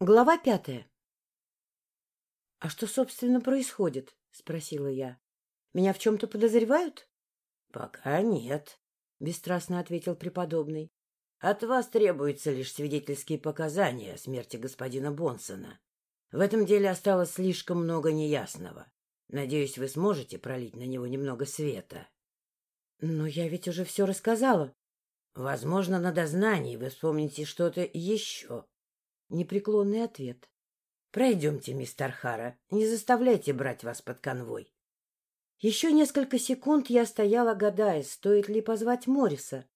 Глава пятая. — А что, собственно, происходит? — спросила я. — Меня в чем-то подозревают? — Пока нет, — бесстрастно ответил преподобный. — От вас требуются лишь свидетельские показания о смерти господина Бонсона. В этом деле осталось слишком много неясного. Надеюсь, вы сможете пролить на него немного света. — Но я ведь уже все рассказала. — Возможно, на дознании вы вспомните что-то еще. Непреклонный ответ. «Пройдемте, мистер Хара, не заставляйте брать вас под конвой». Еще несколько секунд я стояла, гадая, стоит ли позвать Морриса.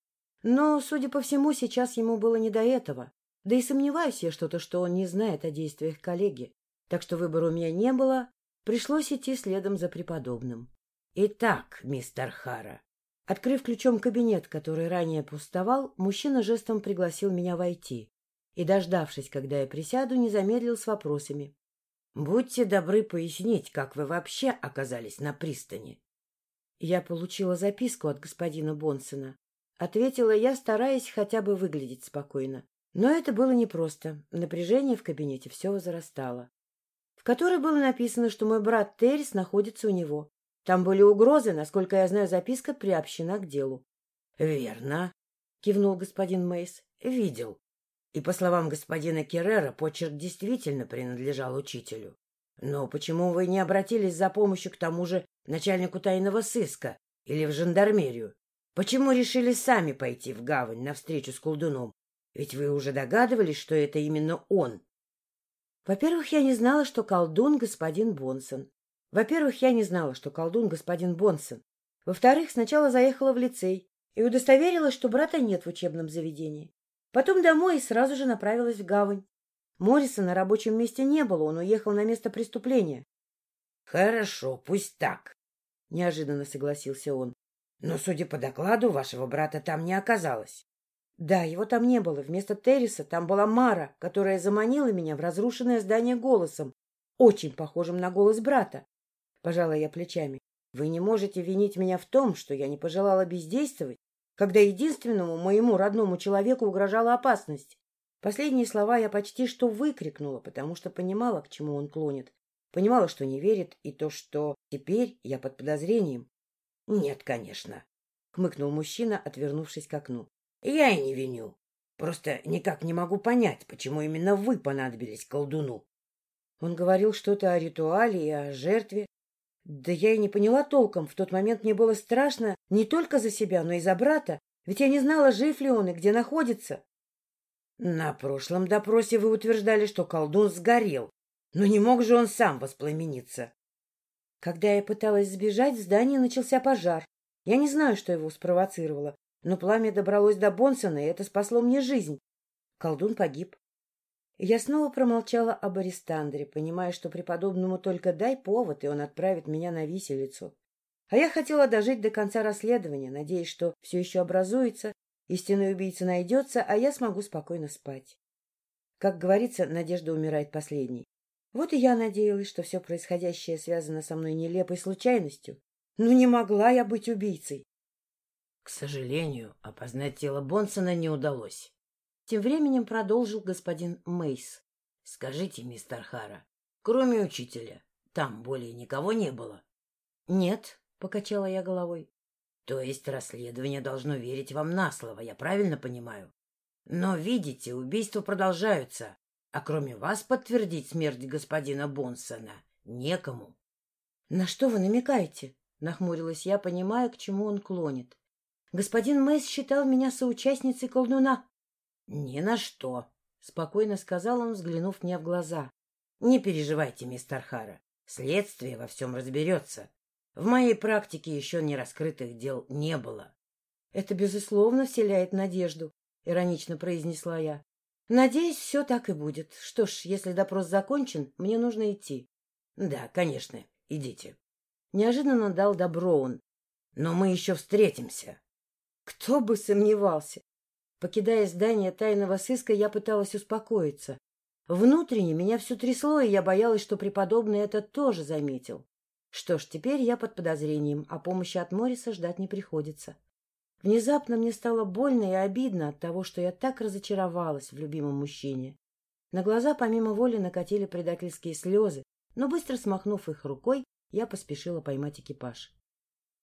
Но, судя по всему, сейчас ему было не до этого. Да и сомневаюсь я что-то, что он не знает о действиях коллеги. Так что выбора у меня не было, пришлось идти следом за преподобным. «Итак, мистер Хара...» Открыв ключом кабинет, который ранее пустовал, мужчина жестом пригласил меня войти и, дождавшись, когда я присяду, не замедлил с вопросами. — Будьте добры пояснить, как вы вообще оказались на пристани. — Я получила записку от господина Бонсона. Ответила я, стараясь хотя бы выглядеть спокойно. Но это было непросто. Напряжение в кабинете все возрастало. В которой было написано, что мой брат Террис находится у него. Там были угрозы, насколько я знаю, записка приобщена к делу. — Верно, — кивнул господин Мейс. — Видел. И, по словам господина Керрера, почерк действительно принадлежал учителю. Но почему вы не обратились за помощью к тому же начальнику тайного сыска или в жандармерию? Почему решили сами пойти в гавань навстречу с колдуном? Ведь вы уже догадывались, что это именно он. Во-первых, я не знала, что колдун господин Бонсон. Во-первых, я не знала, что колдун господин Бонсон. Во-вторых, сначала заехала в лицей и удостоверилась, что брата нет в учебном заведении. Потом домой и сразу же направилась в гавань. Морриса на рабочем месте не было, он уехал на место преступления. — Хорошо, пусть так, — неожиданно согласился он. — Но, судя по докладу, вашего брата там не оказалось. — Да, его там не было. Вместо Терриса там была Мара, которая заманила меня в разрушенное здание голосом, очень похожим на голос брата. Пожала я плечами. Вы не можете винить меня в том, что я не пожелала бездействовать когда единственному моему родному человеку угрожала опасность. Последние слова я почти что выкрикнула, потому что понимала, к чему он клонит. Понимала, что не верит, и то, что теперь я под подозрением. — Нет, конечно, — хмыкнул мужчина, отвернувшись к окну. — Я и не виню. Просто никак не могу понять, почему именно вы понадобились колдуну. Он говорил что-то о ритуале и о жертве, да я и не поняла толком. В тот момент мне было страшно не только за себя, но и за брата. Ведь я не знала, жив ли он и где находится. На прошлом допросе вы утверждали, что колдун сгорел. Но не мог же он сам воспламениться. Когда я пыталась сбежать, в здании начался пожар. Я не знаю, что его спровоцировало, но пламя добралось до Бонсона, и это спасло мне жизнь. Колдун погиб. Я снова промолчала об Арестандре, понимая, что преподобному только дай повод, и он отправит меня на виселицу. А я хотела дожить до конца расследования, надеясь, что все еще образуется, истинный убийца найдется, а я смогу спокойно спать. Как говорится, надежда умирает последней. Вот и я надеялась, что все происходящее связано со мной нелепой случайностью. Но не могла я быть убийцей. К сожалению, опознать тело Бонсона не удалось. Тем временем продолжил господин Мейс. — Скажите, мистер Хара, кроме учителя, там более никого не было? — Нет, — покачала я головой. — То есть расследование должно верить вам на слово, я правильно понимаю? Но, видите, убийства продолжаются, а кроме вас подтвердить смерть господина Бонсона некому. — На что вы намекаете? — нахмурилась я, понимая, к чему он клонит. Господин Мейс считал меня соучастницей колдуна. — Ни на что, — спокойно сказал он, взглянув мне в глаза. — Не переживайте, мистер Хара. Следствие во всем разберется. В моей практике еще не раскрытых дел не было. — Это, безусловно, вселяет надежду, — иронично произнесла я. — Надеюсь, все так и будет. Что ж, если допрос закончен, мне нужно идти. — Да, конечно, идите. Неожиданно дал добро он. — Но мы еще встретимся. Кто бы сомневался. Покидая здание тайного сыска, я пыталась успокоиться. Внутренне меня все трясло, и я боялась, что преподобный это тоже заметил. Что ж, теперь я под подозрением, а помощи от Мориса ждать не приходится. Внезапно мне стало больно и обидно от того, что я так разочаровалась в любимом мужчине. На глаза помимо воли накатили предательские слезы, но быстро смахнув их рукой, я поспешила поймать экипаж.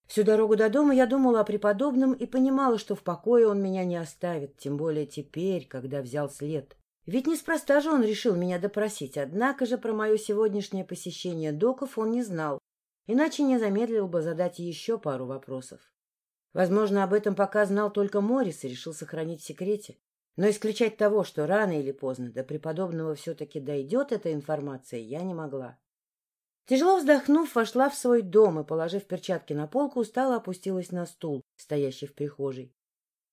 Всю дорогу до дома я думала о преподобном и понимала, что в покое он меня не оставит, тем более теперь, когда взял след. Ведь неспроста же он решил меня допросить, однако же про мое сегодняшнее посещение доков он не знал, иначе не замедлил бы задать еще пару вопросов. Возможно, об этом пока знал только Морис и решил сохранить в секрете. Но исключать того, что рано или поздно до преподобного все-таки дойдет эта информация, я не могла. Тяжело вздохнув, вошла в свой дом и, положив перчатки на полку, устало опустилась на стул, стоящий в прихожей.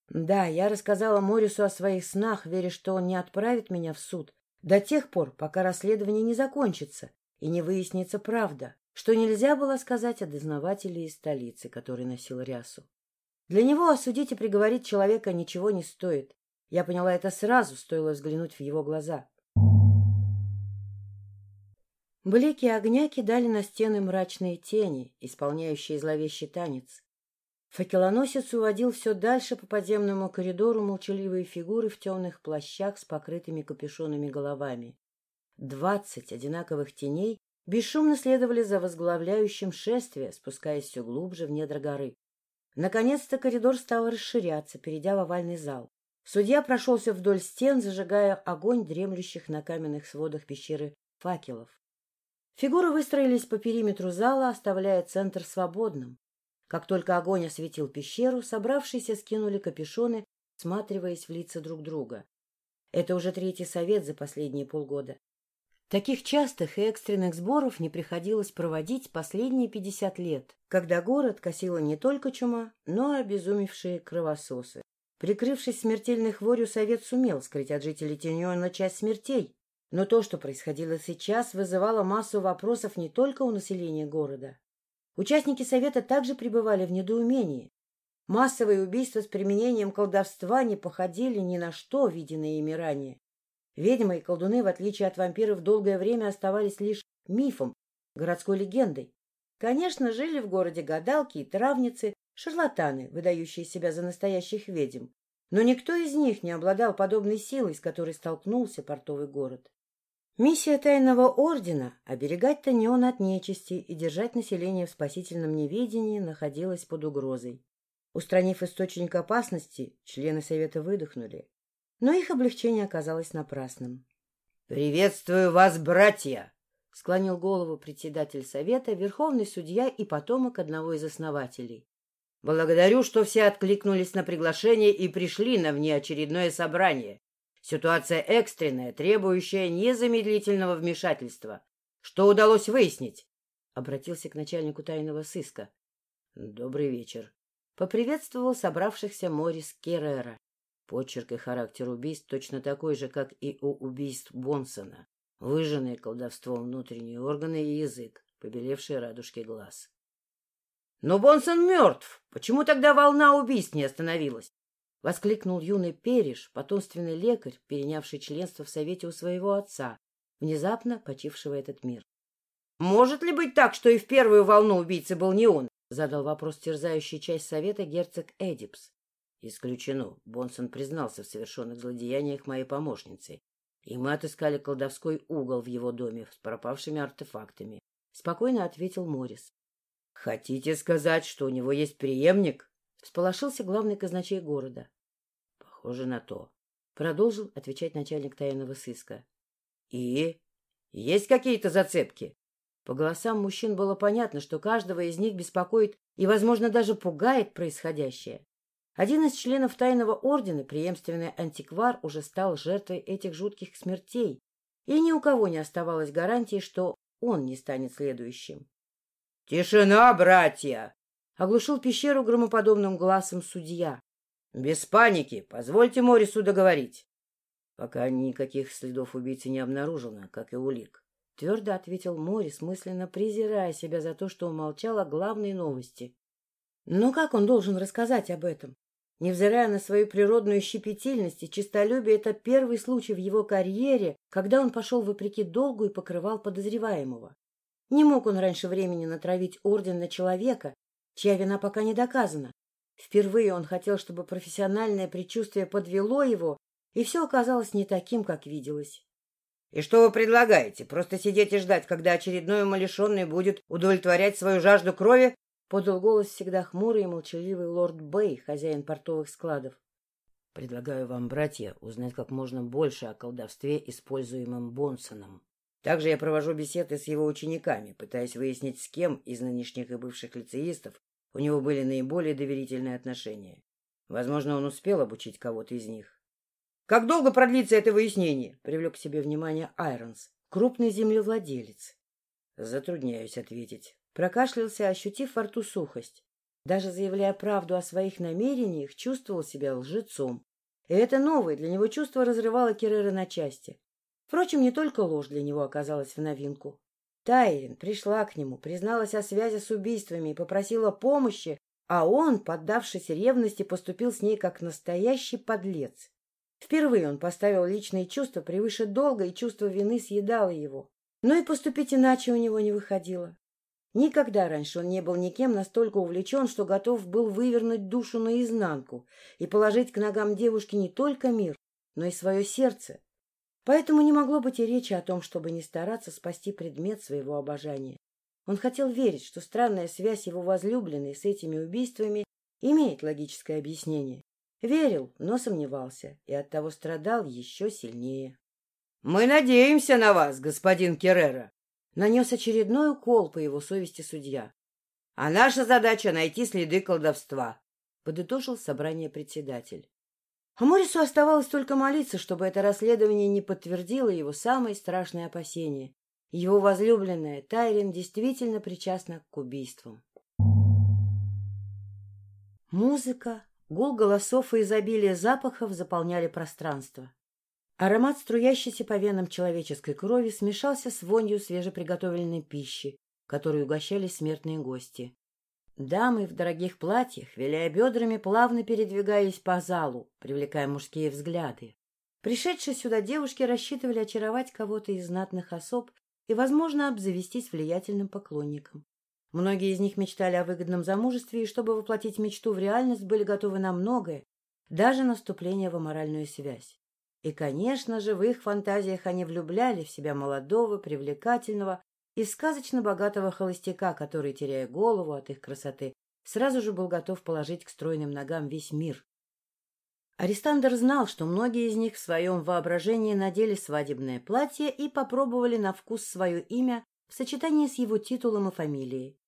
Да, я рассказала Морису о своих снах, веря, что он не отправит меня в суд до тех пор, пока расследование не закончится и не выяснится правда, что нельзя было сказать о дознавателе из столицы, который носил рясу. Для него осудить и приговорить человека ничего не стоит. Я поняла это сразу, стоило взглянуть в его глаза. Блики огня кидали на стены мрачные тени, исполняющие зловещий танец. Факелоносец уводил все дальше по подземному коридору молчаливые фигуры в темных плащах с покрытыми капюшонами головами. Двадцать одинаковых теней бесшумно следовали за возглавляющим шествие, спускаясь все глубже в недра горы. Наконец-то коридор стал расширяться, перейдя в овальный зал. Судья прошелся вдоль стен, зажигая огонь дремлющих на каменных сводах пещеры факелов. Фигуры выстроились по периметру зала, оставляя центр свободным. Как только огонь осветил пещеру, собравшиеся скинули капюшоны, всматриваясь в лица друг друга. Это уже третий совет за последние полгода. Таких частых и экстренных сборов не приходилось проводить последние пятьдесят лет, когда город косила не только чума, но и обезумевшие кровососы. Прикрывшись смертельной хворью, совет сумел скрыть от жителей Тиньона часть смертей, но то, что происходило сейчас, вызывало массу вопросов не только у населения города. Участники совета также пребывали в недоумении. Массовые убийства с применением колдовства не походили ни на что, виденное ими ранее. Ведьмы и колдуны, в отличие от вампиров, долгое время оставались лишь мифом, городской легендой. Конечно, жили в городе гадалки и травницы, шарлатаны, выдающие себя за настоящих ведьм. Но никто из них не обладал подобной силой, с которой столкнулся портовый город. Миссия тайного ордена — оберегать Таньон от нечисти и держать население в спасительном неведении находилась под угрозой. Устранив источник опасности, члены совета выдохнули. Но их облегчение оказалось напрасным. — Приветствую вас, братья! — склонил голову председатель совета, верховный судья и потомок одного из основателей. — Благодарю, что все откликнулись на приглашение и пришли на внеочередное собрание. Ситуация экстренная, требующая незамедлительного вмешательства. Что удалось выяснить? Обратился к начальнику тайного сыска. Добрый вечер. Поприветствовал собравшихся Морис Керрера. Почерк и характер убийств точно такой же, как и у убийств Бонсона. Выжженные колдовством внутренние органы и язык, побелевшие радужки глаз. — Но Бонсон мертв! Почему тогда волна убийств не остановилась? — воскликнул юный Переш, потомственный лекарь, перенявший членство в Совете у своего отца, внезапно почившего этот мир. — Может ли быть так, что и в первую волну убийцы был не он? — задал вопрос терзающий часть Совета герцог Эдипс. — Исключено. Бонсон признался в совершенных злодеяниях моей помощницы, и мы отыскали колдовской угол в его доме с пропавшими артефактами. Спокойно ответил Морис. — Хотите сказать, что у него есть преемник? Всполошился главный казначей города. — Похоже на то. Продолжил отвечать начальник тайного сыска. — И? Есть какие-то зацепки? По голосам мужчин было понятно, что каждого из них беспокоит и, возможно, даже пугает происходящее. Один из членов тайного ордена, преемственный антиквар, уже стал жертвой этих жутких смертей, и ни у кого не оставалось гарантии, что он не станет следующим. — Тишина, братья! Оглушил пещеру громоподобным глазом судья. — Без паники. Позвольте Морису договорить. — Пока никаких следов убийцы не обнаружено, как и улик. Твердо ответил Морис, мысленно презирая себя за то, что умолчал о главной новости. Но как он должен рассказать об этом? Невзирая на свою природную щепетильность и честолюбие, это первый случай в его карьере, когда он пошел вопреки долгу и покрывал подозреваемого. Не мог он раньше времени натравить орден на человека, чья вина пока не доказана. Впервые он хотел, чтобы профессиональное предчувствие подвело его, и все оказалось не таким, как виделось. И что вы предлагаете? Просто сидеть и ждать, когда очередной умалишенный будет удовлетворять свою жажду крови? Подал голос всегда хмурый и молчаливый лорд Бэй, хозяин портовых складов. Предлагаю вам, братья, узнать как можно больше о колдовстве, используемом Бонсоном. Также я провожу беседы с его учениками, пытаясь выяснить, с кем из нынешних и бывших лицеистов у него были наиболее доверительные отношения. Возможно, он успел обучить кого-то из них. — Как долго продлится это выяснение? — привлек к себе внимание Айронс, крупный землевладелец. — Затрудняюсь ответить. Прокашлялся, ощутив во рту сухость. Даже заявляя правду о своих намерениях, чувствовал себя лжецом. И это новое для него чувство разрывало Керрера на части. Впрочем, не только ложь для него оказалась в новинку. Тайрин пришла к нему, призналась о связи с убийствами и попросила помощи, а он, поддавшись ревности, поступил с ней как настоящий подлец. Впервые он поставил личные чувства превыше долга, и чувство вины съедало его. Но и поступить иначе у него не выходило. Никогда раньше он не был никем настолько увлечен, что готов был вывернуть душу наизнанку и положить к ногам девушки не только мир, но и свое сердце. Поэтому не могло быть и речи о том, чтобы не стараться спасти предмет своего обожания. Он хотел верить, что странная связь его возлюбленной с этими убийствами имеет логическое объяснение. Верил, но сомневался, и оттого страдал еще сильнее. — Мы надеемся на вас, господин Керрера! — нанес очередной укол по его совести судья. — А наша задача — найти следы колдовства, — подытожил собрание председатель. А Морису оставалось только молиться, чтобы это расследование не подтвердило его самые страшные опасения. Его возлюбленная Тайрин действительно причастна к убийствам. Музыка, Гул голосов и изобилие запахов заполняли пространство. Аромат, струящийся по венам человеческой крови, смешался с вонью свежеприготовленной пищи, которой угощались смертные гости. Дамы в дорогих платьях, виляя бедрами, плавно передвигались по залу, привлекая мужские взгляды. Пришедшие сюда девушки рассчитывали очаровать кого-то из знатных особ и, возможно, обзавестись влиятельным поклонником. Многие из них мечтали о выгодном замужестве, и чтобы воплотить мечту в реальность, были готовы на многое, даже наступление в аморальную связь. И, конечно же, в их фантазиях они влюбляли в себя молодого, привлекательного и сказочно богатого холостяка, который, теряя голову от их красоты, сразу же был готов положить к стройным ногам весь мир. Арестандр знал, что многие из них в своем воображении надели свадебное платье и попробовали на вкус свое имя в сочетании с его титулом и фамилией.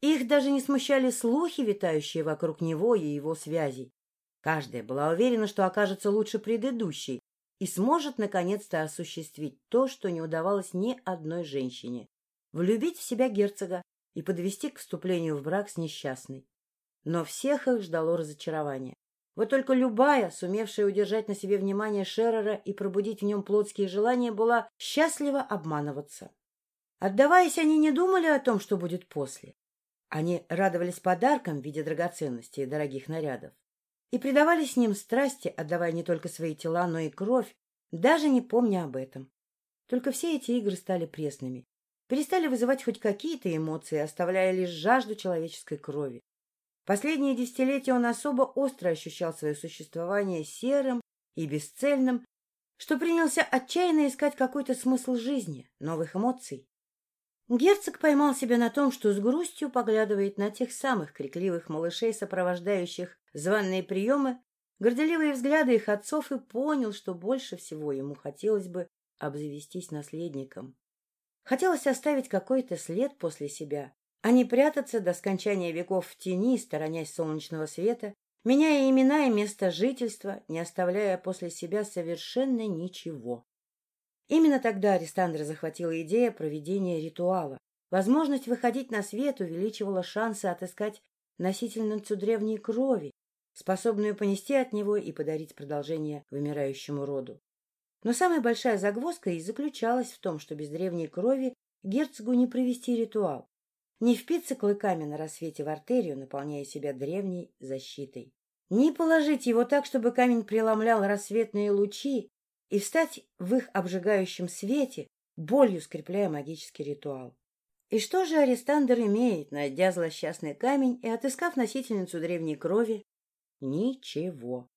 Их даже не смущали слухи, витающие вокруг него и его связей. Каждая была уверена, что окажется лучше предыдущей и сможет наконец-то осуществить то, что не удавалось ни одной женщине — влюбить в себя герцога и подвести к вступлению в брак с несчастной. Но всех их ждало разочарование. Вот только любая, сумевшая удержать на себе внимание Шеррера и пробудить в нем плотские желания, была счастлива обманываться. Отдаваясь, они не думали о том, что будет после. Они радовались подаркам в виде драгоценностей и дорогих нарядов и предавались ним страсти, отдавая не только свои тела, но и кровь, даже не помня об этом. Только все эти игры стали пресными, перестали вызывать хоть какие-то эмоции, оставляя лишь жажду человеческой крови. Последние десятилетия он особо остро ощущал свое существование серым и бесцельным, что принялся отчаянно искать какой-то смысл жизни, новых эмоций. Герцог поймал себя на том, что с грустью поглядывает на тех самых крикливых малышей, сопровождающих званные приемы, горделивые взгляды их отцов, и понял, что больше всего ему хотелось бы обзавестись наследником. Хотелось оставить какой-то след после себя, а не прятаться до скончания веков в тени, сторонясь солнечного света, меняя имена и место жительства, не оставляя после себя совершенно ничего. Именно тогда Арестандра захватила идея проведения ритуала. Возможность выходить на свет увеличивала шансы отыскать носительницу древней крови, способную понести от него и подарить продолжение вымирающему роду. Но самая большая загвоздка и заключалась в том, что без древней крови герцогу не провести ритуал, не впиться клыками на рассвете в артерию, наполняя себя древней защитой, не положить его так, чтобы камень преломлял рассветные лучи, и встать в их обжигающем свете, болью скрепляя магический ритуал. И что же Арестандр имеет, найдя злосчастный камень и отыскав носительницу древней крови? Ничего.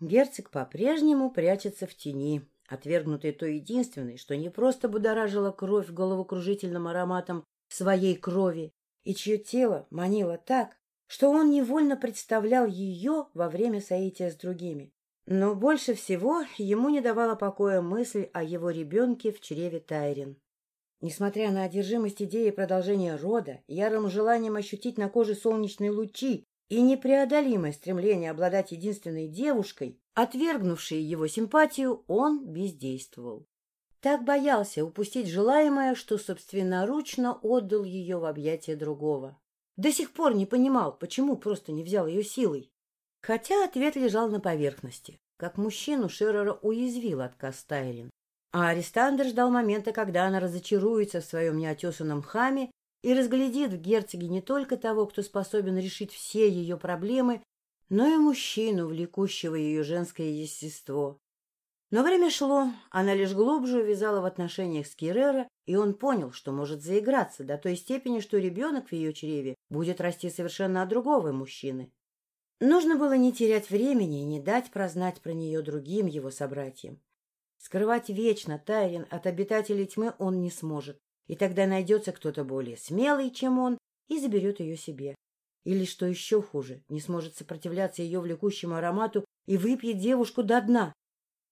Герцог по-прежнему прячется в тени, отвергнутой той единственной, что не просто будоражило кровь головокружительным ароматом своей крови, и чье тело манило так, что он невольно представлял ее во время соития с другими. Но больше всего ему не давала покоя мысль о его ребенке в чреве Тайрин. Несмотря на одержимость идеи продолжения рода, ярым желанием ощутить на коже солнечные лучи и непреодолимое стремление обладать единственной девушкой, отвергнувшей его симпатию, он бездействовал. Так боялся упустить желаемое, что собственноручно отдал ее в объятия другого. До сих пор не понимал, почему просто не взял ее силой. Хотя ответ лежал на поверхности. Как мужчину Шеррера уязвил отказ Тайлин. А Арестандр ждал момента, когда она разочаруется в своем неотесанном хаме и разглядит в герцоге не только того, кто способен решить все ее проблемы, но и мужчину, влекущего ее женское естество. Но время шло, она лишь глубже увязала в отношениях с Кирера, и он понял, что может заиграться до той степени, что ребенок в ее чреве будет расти совершенно от другого мужчины. Нужно было не терять времени и не дать прознать про нее другим его собратьям. Скрывать вечно Тайрин от обитателей тьмы он не сможет, и тогда найдется кто-то более смелый, чем он, и заберет ее себе. Или, что еще хуже, не сможет сопротивляться ее влекущему аромату и выпьет девушку до дна.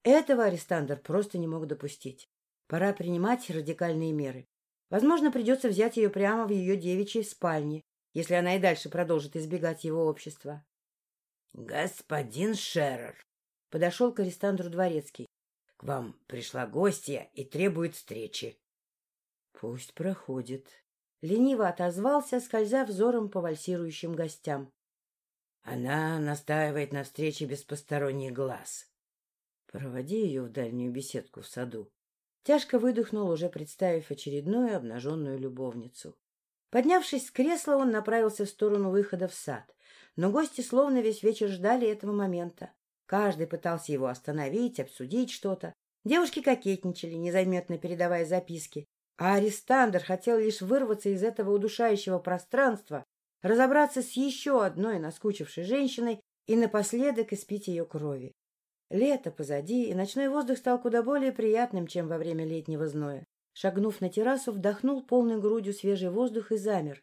Этого Арестандр просто не мог допустить. Пора принимать радикальные меры. Возможно, придется взять ее прямо в ее девичьей спальне, если она и дальше продолжит избегать его общества. — Господин Шеррер! — подошел к Арестандру Дворецкий. К вам пришла гостья и требует встречи. — Пусть проходит. Лениво отозвался, скользя взором по вальсирующим гостям. Она настаивает на встрече без посторонних глаз. Проводи ее в дальнюю беседку в саду. Тяжко выдохнул, уже представив очередную обнаженную любовницу. Поднявшись с кресла, он направился в сторону выхода в сад. Но гости словно весь вечер ждали этого момента. Каждый пытался его остановить, обсудить что-то. Девушки кокетничали, незаметно передавая записки. А Арестандр хотел лишь вырваться из этого удушающего пространства, разобраться с еще одной наскучившей женщиной и напоследок испить ее крови. Лето позади, и ночной воздух стал куда более приятным, чем во время летнего зноя. Шагнув на террасу, вдохнул полной грудью свежий воздух и замер.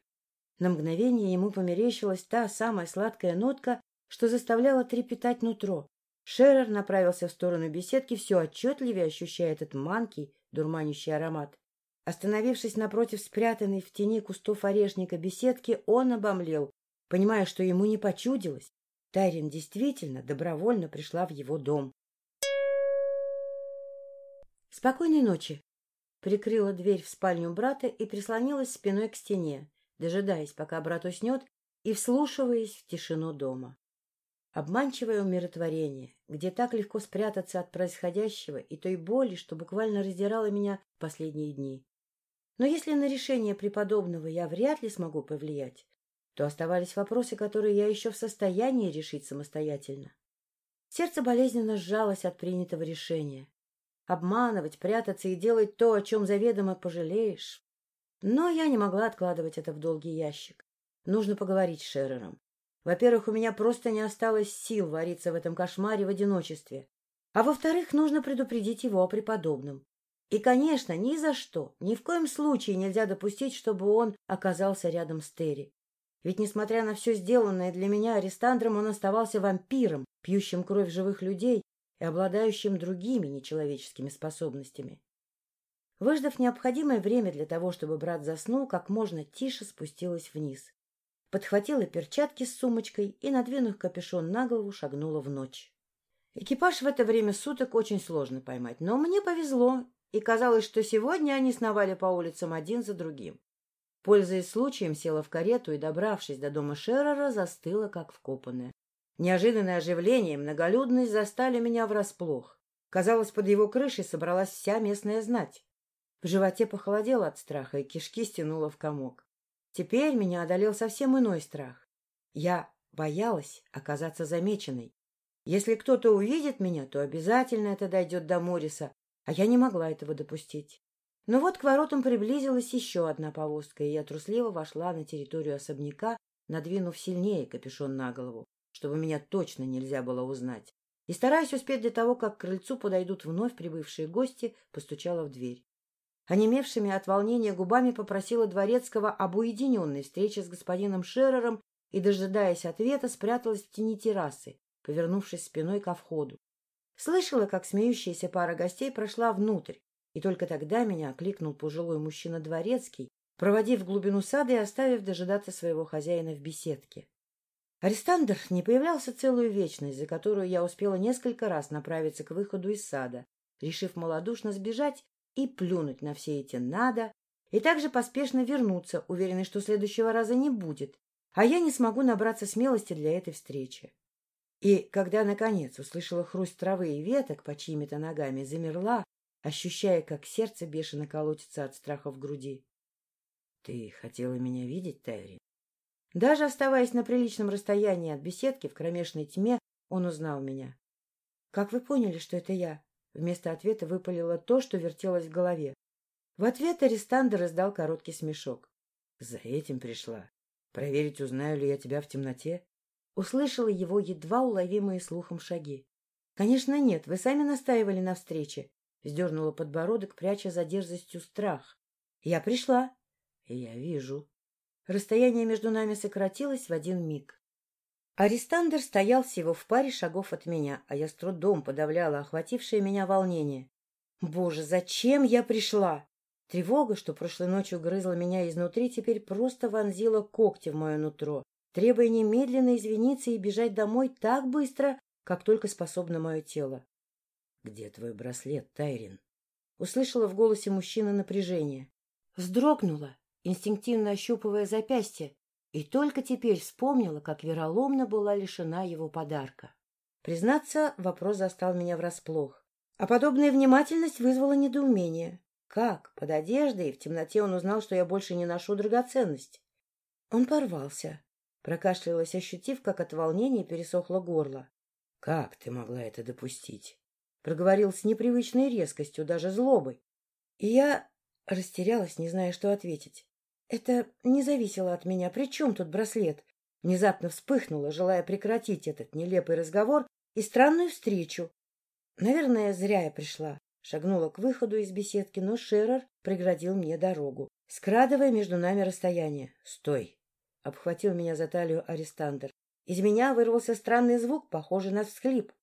На мгновение ему померещилась та самая сладкая нотка, что заставляла трепетать нутро. Шерер направился в сторону беседки, все отчетливее ощущая этот манкий, дурманящий аромат. Остановившись напротив спрятанной в тени кустов орешника беседки, он обомлел, понимая, что ему не почудилось. Тайрин действительно добровольно пришла в его дом. «Спокойной ночи!» Прикрыла дверь в спальню брата и прислонилась спиной к стене, дожидаясь, пока брат уснет, и вслушиваясь в тишину дома. Обманчивое умиротворение, где так легко спрятаться от происходящего и той боли, что буквально раздирала меня в последние дни. Но если на решение преподобного я вряд ли смогу повлиять, то оставались вопросы, которые я еще в состоянии решить самостоятельно. Сердце болезненно сжалось от принятого решения. Обманывать, прятаться и делать то, о чем заведомо пожалеешь. Но я не могла откладывать это в долгий ящик. Нужно поговорить с Шерером. Во-первых, у меня просто не осталось сил вариться в этом кошмаре в одиночестве. А во-вторых, нужно предупредить его о преподобном. И, конечно, ни за что, ни в коем случае нельзя допустить, чтобы он оказался рядом с Терри. Ведь, несмотря на все сделанное для меня Арестандром, он оставался вампиром, пьющим кровь живых людей и обладающим другими нечеловеческими способностями. Выждав необходимое время для того, чтобы брат заснул, как можно тише спустилась вниз подхватила перчатки с сумочкой и, надвинув капюшон на голову, шагнула в ночь. Экипаж в это время суток очень сложно поймать, но мне повезло, и казалось, что сегодня они сновали по улицам один за другим. Пользуясь случаем, села в карету и, добравшись до дома Шеррера, застыла, как вкопанная. Неожиданное оживление и многолюдность застали меня врасплох. Казалось, под его крышей собралась вся местная знать. В животе похолодело от страха, и кишки стянуло в комок. Теперь меня одолел совсем иной страх. Я боялась оказаться замеченной. Если кто-то увидит меня, то обязательно это дойдет до Мориса, а я не могла этого допустить. Но вот к воротам приблизилась еще одна повозка, и я трусливо вошла на территорию особняка, надвинув сильнее капюшон на голову, чтобы меня точно нельзя было узнать. и, стараясь успеть для того, как к крыльцу подойдут вновь прибывшие гости, постучала в дверь. Онемевшими от волнения губами попросила Дворецкого об уединенной встрече с господином Шерером и, дожидаясь ответа, спряталась в тени террасы, повернувшись спиной ко входу. Слышала, как смеющаяся пара гостей прошла внутрь, и только тогда меня окликнул пожилой мужчина Дворецкий, проводив глубину сада и оставив дожидаться своего хозяина в беседке. Арестандр не появлялся целую вечность, за которую я успела несколько раз направиться к выходу из сада, решив малодушно сбежать и плюнуть на все эти «надо», и также поспешно вернуться, уверенный, что следующего раза не будет, а я не смогу набраться смелости для этой встречи. И когда, наконец, услышала хруст травы и веток по чьими-то ногами, замерла, ощущая, как сердце бешено колотится от страха в груди. — Ты хотела меня видеть, Тайри? Даже оставаясь на приличном расстоянии от беседки в кромешной тьме, он узнал меня. — Как вы поняли, что это я? Вместо ответа выпалило то, что вертелось в голове. В ответ арестандер издал короткий смешок. — За этим пришла. Проверить, узнаю ли я тебя в темноте? Услышала его едва уловимые слухом шаги. — Конечно, нет, вы сами настаивали на встрече. Вздернула подбородок, пряча за дерзостью страх. — Я пришла. — Я вижу. Расстояние между нами сократилось в один миг. Арестандер стоял всего в паре шагов от меня, а я с трудом подавляла охватившее меня волнение. Боже, зачем я пришла? Тревога, что прошлой ночью грызла меня изнутри, теперь просто вонзила когти в мое нутро, требуя немедленно извиниться и бежать домой так быстро, как только способно мое тело. — Где твой браслет, Тайрин? Услышала в голосе мужчины напряжение. Вздрогнула, инстинктивно ощупывая запястье, и только теперь вспомнила, как вероломно была лишена его подарка. Признаться, вопрос застал меня врасплох. А подобная внимательность вызвала недоумение. Как? Под одеждой в темноте он узнал, что я больше не ношу драгоценность. Он порвался. Прокашлялась, ощутив, как от волнения пересохло горло. — Как ты могла это допустить? Проговорил с непривычной резкостью, даже злобой. И я растерялась, не зная, что ответить. Это не зависело от меня. При чем тут браслет? Внезапно вспыхнула, желая прекратить этот нелепый разговор и странную встречу. Наверное, зря я пришла. Шагнула к выходу из беседки, но Шерер преградил мне дорогу, скрадывая между нами расстояние. «Стой!» — обхватил меня за талию арестандр. Из меня вырвался странный звук, похожий на всхлип.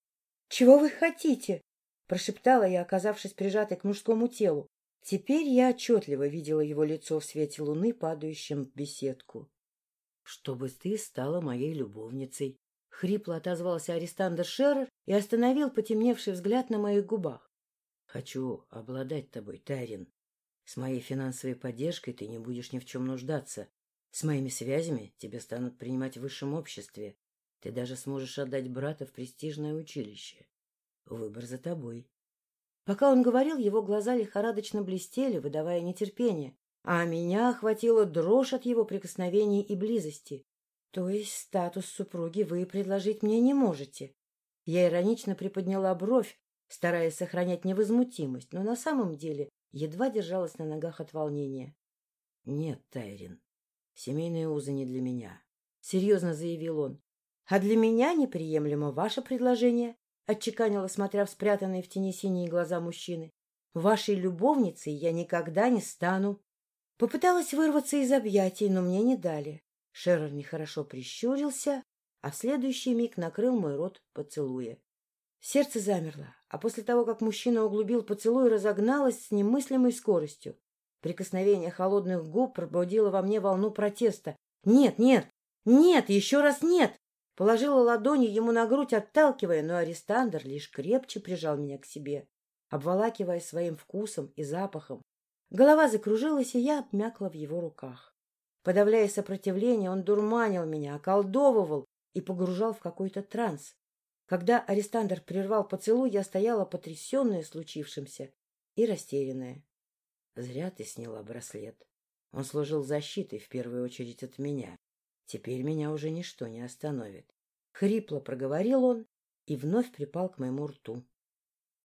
«Чего вы хотите?» — прошептала я, оказавшись прижатой к мужскому телу. Теперь я отчетливо видела его лицо в свете луны, падающем в беседку. — Чтобы ты стала моей любовницей. Хрипло отозвался арестандр Шерер и остановил потемневший взгляд на моих губах. — Хочу обладать тобой, Тарин. С моей финансовой поддержкой ты не будешь ни в чем нуждаться. С моими связями тебя станут принимать в высшем обществе. Ты даже сможешь отдать брата в престижное училище. Выбор за тобой. Пока он говорил, его глаза лихорадочно блестели, выдавая нетерпение, а меня охватила дрожь от его прикосновений и близости. То есть статус супруги вы предложить мне не можете. Я иронично приподняла бровь, стараясь сохранять невозмутимость, но на самом деле едва держалась на ногах от волнения. — Нет, Тайрин, семейные узы не для меня, — серьезно заявил он. — А для меня неприемлемо ваше предложение. — отчеканила, смотря в спрятанные в тени синие глаза мужчины. — Вашей любовницей я никогда не стану. Попыталась вырваться из объятий, но мне не дали. Шерер нехорошо прищурился, а в следующий миг накрыл мой рот поцелуя. Сердце замерло, а после того, как мужчина углубил поцелуй, разогналось с немыслимой скоростью. Прикосновение холодных губ пробудило во мне волну протеста. «Нет, нет! Нет! Еще раз нет!» Положила ладони ему на грудь, отталкивая, но арестандр лишь крепче прижал меня к себе, обволакивая своим вкусом и запахом. Голова закружилась, и я обмякла в его руках. Подавляя сопротивление, он дурманил меня, околдовывал и погружал в какой-то транс. Когда арестандр прервал поцелуй, я стояла потрясенная случившимся и растерянная. — Зря ты сняла браслет. Он служил защитой в первую очередь от меня. Теперь меня уже ничто не остановит. Хрипло проговорил он и вновь припал к моему рту.